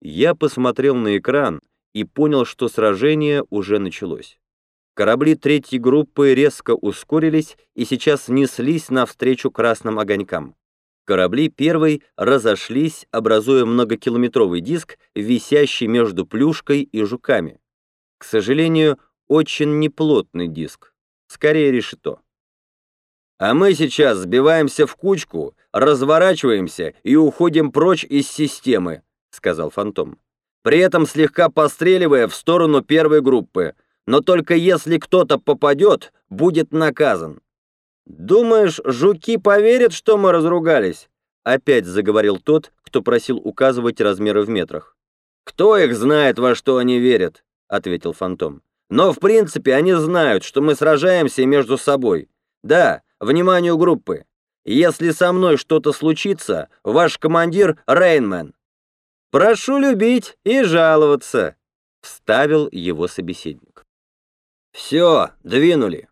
Я посмотрел на экран и понял, что сражение уже началось. Корабли третьей группы резко ускорились и сейчас неслись навстречу красным огонькам. Корабли первой разошлись, образуя многокилометровый диск, висящий между плюшкой и жуками. К сожалению, очень неплотный диск, скорее решето. А мы сейчас сбиваемся в кучку, разворачиваемся и уходим прочь из системы, сказал Фантом. При этом слегка постреливая в сторону первой группы, но только если кто-то попадет, будет наказан. «Думаешь, жуки поверят, что мы разругались?» Опять заговорил тот, кто просил указывать размеры в метрах. «Кто их знает, во что они верят?» — ответил Фантом. «Но в принципе они знают, что мы сражаемся между собой. Да, вниманию группы. Если со мной что-то случится, ваш командир — Рейнмен». «Прошу любить и жаловаться», — вставил его собеседник. «Все, двинули»,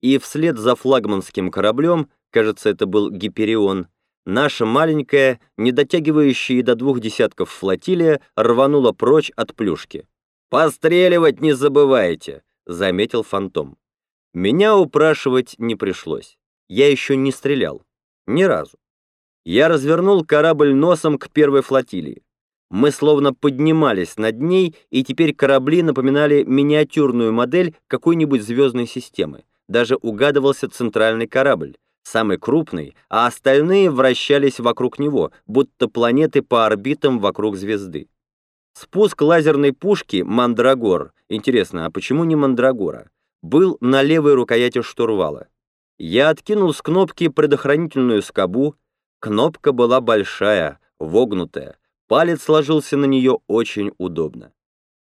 и вслед за флагманским кораблем, кажется, это был Гиперион, наша маленькая, не дотягивающая до двух десятков флотилия, рванула прочь от плюшки. «Постреливать не забывайте», — заметил Фантом. Меня упрашивать не пришлось. Я еще не стрелял. Ни разу. Я развернул корабль носом к первой флотилии. Мы словно поднимались над ней, и теперь корабли напоминали миниатюрную модель какой-нибудь звездной системы даже угадывался центральный корабль, самый крупный, а остальные вращались вокруг него, будто планеты по орбитам вокруг звезды. Спуск лазерной пушки «Мандрагор» интересно, а почему не «Мандрагора?» был на левой рукояти штурвала. Я откинул с кнопки предохранительную скобу. Кнопка была большая, вогнутая. Палец ложился на нее очень удобно.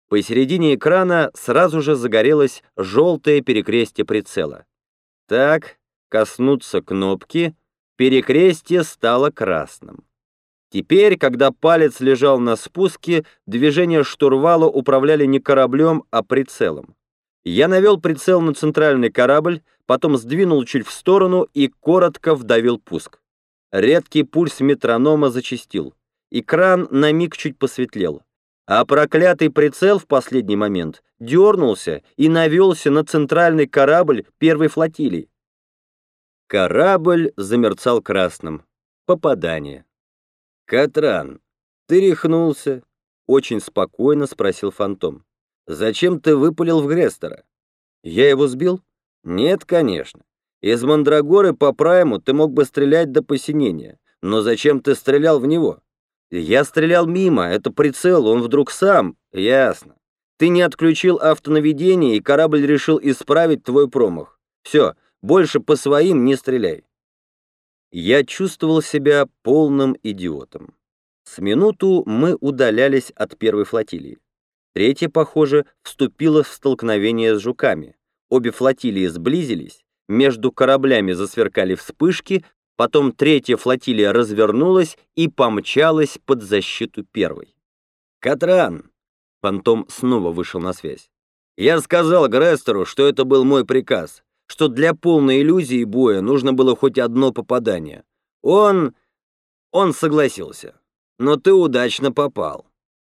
Посередине экрана сразу же загорелось желтое перекрестие прицела. Так, коснуться кнопки, перекрестие стало красным. Теперь, когда палец лежал на спуске, движение штурвала управляли не кораблем, а прицелом. Я навел прицел на центральный корабль, потом сдвинул чуть в сторону и коротко вдавил пуск. Редкий пульс метронома зачастил. Экран на миг чуть посветлел а проклятый прицел в последний момент дернулся и навелся на центральный корабль первой флотилии. Корабль замерцал красным. Попадание. «Катран, ты рехнулся?» — очень спокойно спросил Фантом. «Зачем ты выпалил в Грестера?» «Я его сбил?» «Нет, конечно. Из Мандрагоры по прайму ты мог бы стрелять до посинения. Но зачем ты стрелял в него?» Я стрелял мимо, это прицел, он вдруг сам. Ясно. Ты не отключил автонаведение, и корабль решил исправить твой промах. Все, больше по своим не стреляй. Я чувствовал себя полным идиотом. С минуту мы удалялись от первой флотилии. Третья, похоже, вступила в столкновение с жуками. Обе флотилии сблизились, между кораблями засверкали вспышки, Потом третья флотилия развернулась и помчалась под защиту первой. «Катран!» — Фантом снова вышел на связь. «Я сказал Грестеру, что это был мой приказ, что для полной иллюзии боя нужно было хоть одно попадание. Он... он согласился. Но ты удачно попал».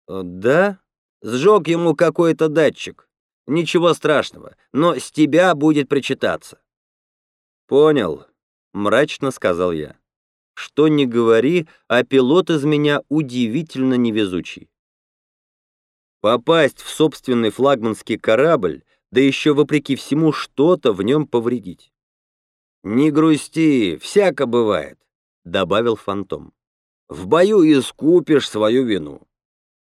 «Да?» «Сжег ему какой-то датчик. Ничего страшного, но с тебя будет причитаться». «Понял», — мрачно сказал я. «Что ни говори, а пилот из меня удивительно невезучий. Попасть в собственный флагманский корабль, да еще вопреки всему что-то в нем повредить». «Не грусти, всяко бывает», — добавил Фантом. «В бою искупишь свою вину».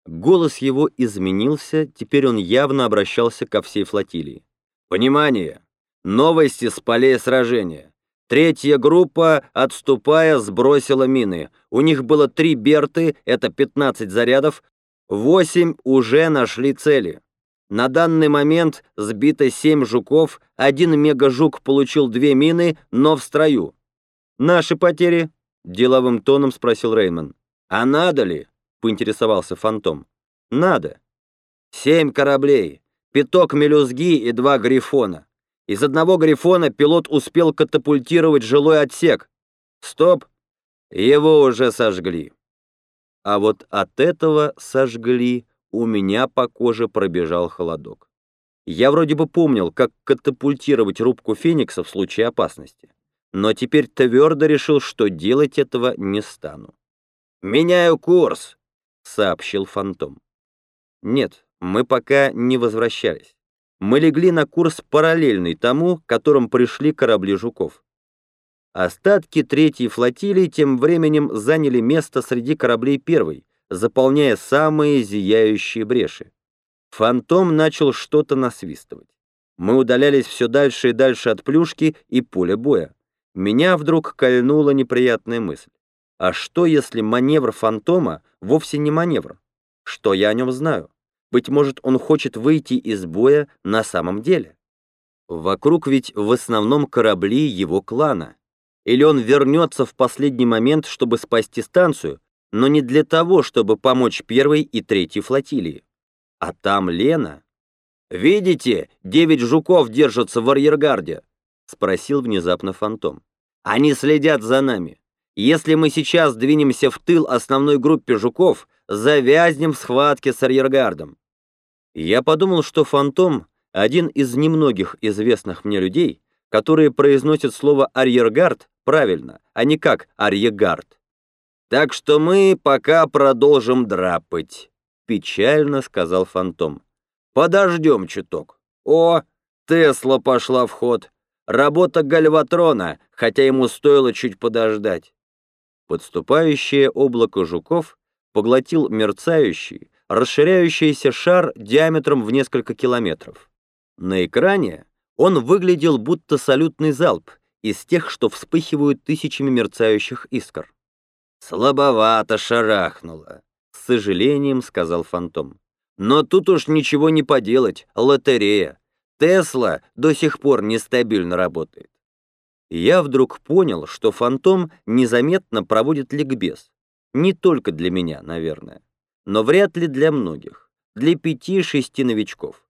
Голос его изменился, теперь он явно обращался ко всей флотилии. «Понимание! Новости с полей сражения! Третья группа, отступая, сбросила мины. У них было три берты, это 15 зарядов, Восемь уже нашли цели. На данный момент сбито семь жуков, один мегажук получил две мины, но в строю. «Наши потери?» — деловым тоном спросил Реймон. «А надо ли?» — поинтересовался Фантом. «Надо. Семь кораблей, пяток мелюзги и два грифона. Из одного грифона пилот успел катапультировать жилой отсек. Стоп! Его уже сожгли. А вот от этого сожгли, у меня по коже пробежал холодок. Я вроде бы помнил, как катапультировать рубку Феникса в случае опасности, но теперь твердо решил, что делать этого не стану. «Меняю курс», — сообщил Фантом. Нет, мы пока не возвращались. Мы легли на курс параллельный тому, которым пришли корабли «Жуков». Остатки третьей флотилии тем временем заняли место среди кораблей первой, заполняя самые зияющие бреши. Фантом начал что-то насвистывать. Мы удалялись все дальше и дальше от плюшки и поля боя. Меня вдруг кольнула неприятная мысль. А что, если маневр фантома вовсе не маневр? Что я о нем знаю? Быть может, он хочет выйти из боя на самом деле? Вокруг ведь в основном корабли его клана. Или он вернется в последний момент, чтобы спасти станцию, но не для того, чтобы помочь первой и третьей флотилии. А там Лена. «Видите, девять жуков держатся в арьергарде?» — спросил внезапно Фантом. «Они следят за нами. Если мы сейчас двинемся в тыл основной группе жуков, завязнем в схватке с арьергардом». Я подумал, что Фантом — один из немногих известных мне людей, которые произносят слово «арьергард» правильно, а не как «арьегард». «Так что мы пока продолжим драпать», — печально сказал Фантом. «Подождем чуток. О, Тесла пошла в ход. Работа Гальватрона, хотя ему стоило чуть подождать». Подступающее облако жуков поглотил мерцающий, расширяющийся шар диаметром в несколько километров. На экране он выглядел будто салютный залп из тех, что вспыхивают тысячами мерцающих искр. «Слабовато шарахнуло», — с сожалением сказал Фантом. «Но тут уж ничего не поделать, лотерея. Тесла до сих пор нестабильно работает». Я вдруг понял, что Фантом незаметно проводит ликбез. Не только для меня, наверное, но вряд ли для многих, для пяти-шести новичков.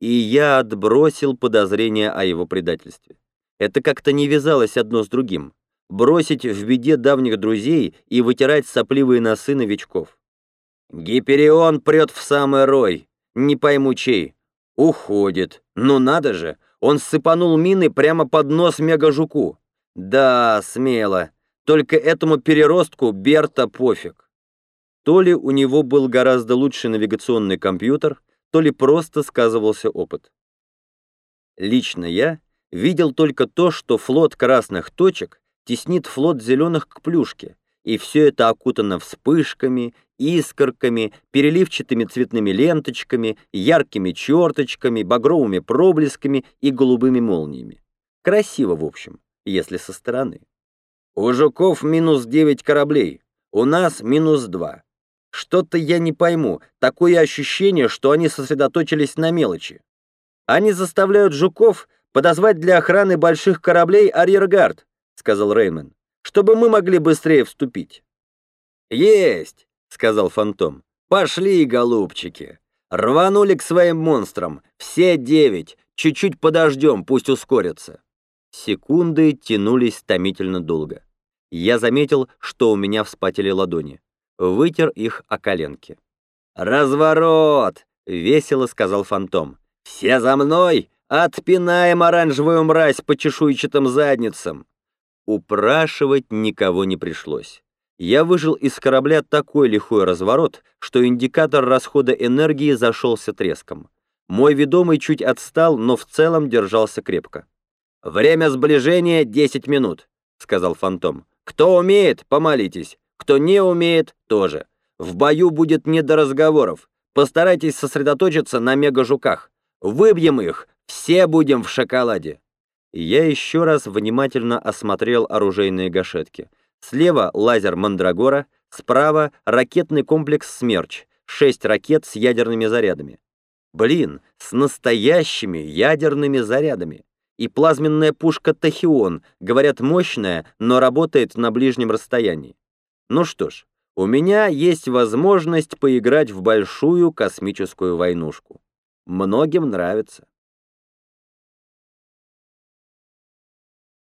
И я отбросил подозрения о его предательстве. Это как-то не вязалось одно с другим. Бросить в беде давних друзей и вытирать сопливые носы новичков. Гиперион прет в самый рой. Не пойму чей. Уходит. Ну надо же, он сыпанул мины прямо под нос мегажуку. Да, смело. Только этому переростку Берта пофиг. То ли у него был гораздо лучший навигационный компьютер, то ли просто сказывался опыт. Лично я видел только то, что флот красных точек теснит флот зеленых к плюшке, и все это окутано вспышками, искорками, переливчатыми цветными ленточками, яркими черточками, багровыми проблесками и голубыми молниями. Красиво, в общем, если со стороны. У жуков минус 9 кораблей, у нас минус 2. Что-то я не пойму, такое ощущение, что они сосредоточились на мелочи. Они заставляют жуков подозвать для охраны больших кораблей арьергард, сказал Реймон, чтобы мы могли быстрее вступить. Есть, сказал Фантом. Пошли, голубчики. Рванули к своим монстрам, все девять. Чуть-чуть подождем, пусть ускорятся. Секунды тянулись томительно долго. Я заметил, что у меня вспотели ладони вытер их о коленки. «Разворот!» — весело сказал фантом. «Все за мной! Отпинаем оранжевую мразь по чешуйчатым задницам!» Упрашивать никого не пришлось. Я выжил из корабля такой лихой разворот, что индикатор расхода энергии зашелся треском. Мой ведомый чуть отстал, но в целом держался крепко. «Время сближения — 10 минут», — сказал фантом. «Кто умеет, помолитесь. Кто не умеет, тоже. В бою будет не до разговоров. Постарайтесь сосредоточиться на мегажуках. Выбьем их, все будем в шоколаде. Я еще раз внимательно осмотрел оружейные гашетки. Слева лазер Мандрагора, справа ракетный комплекс «Смерч», шесть ракет с ядерными зарядами. Блин, с настоящими ядерными зарядами. И плазменная пушка «Тахион», говорят, мощная, но работает на ближнем расстоянии. Ну что ж, у меня есть возможность поиграть в большую космическую войнушку. Многим нравится.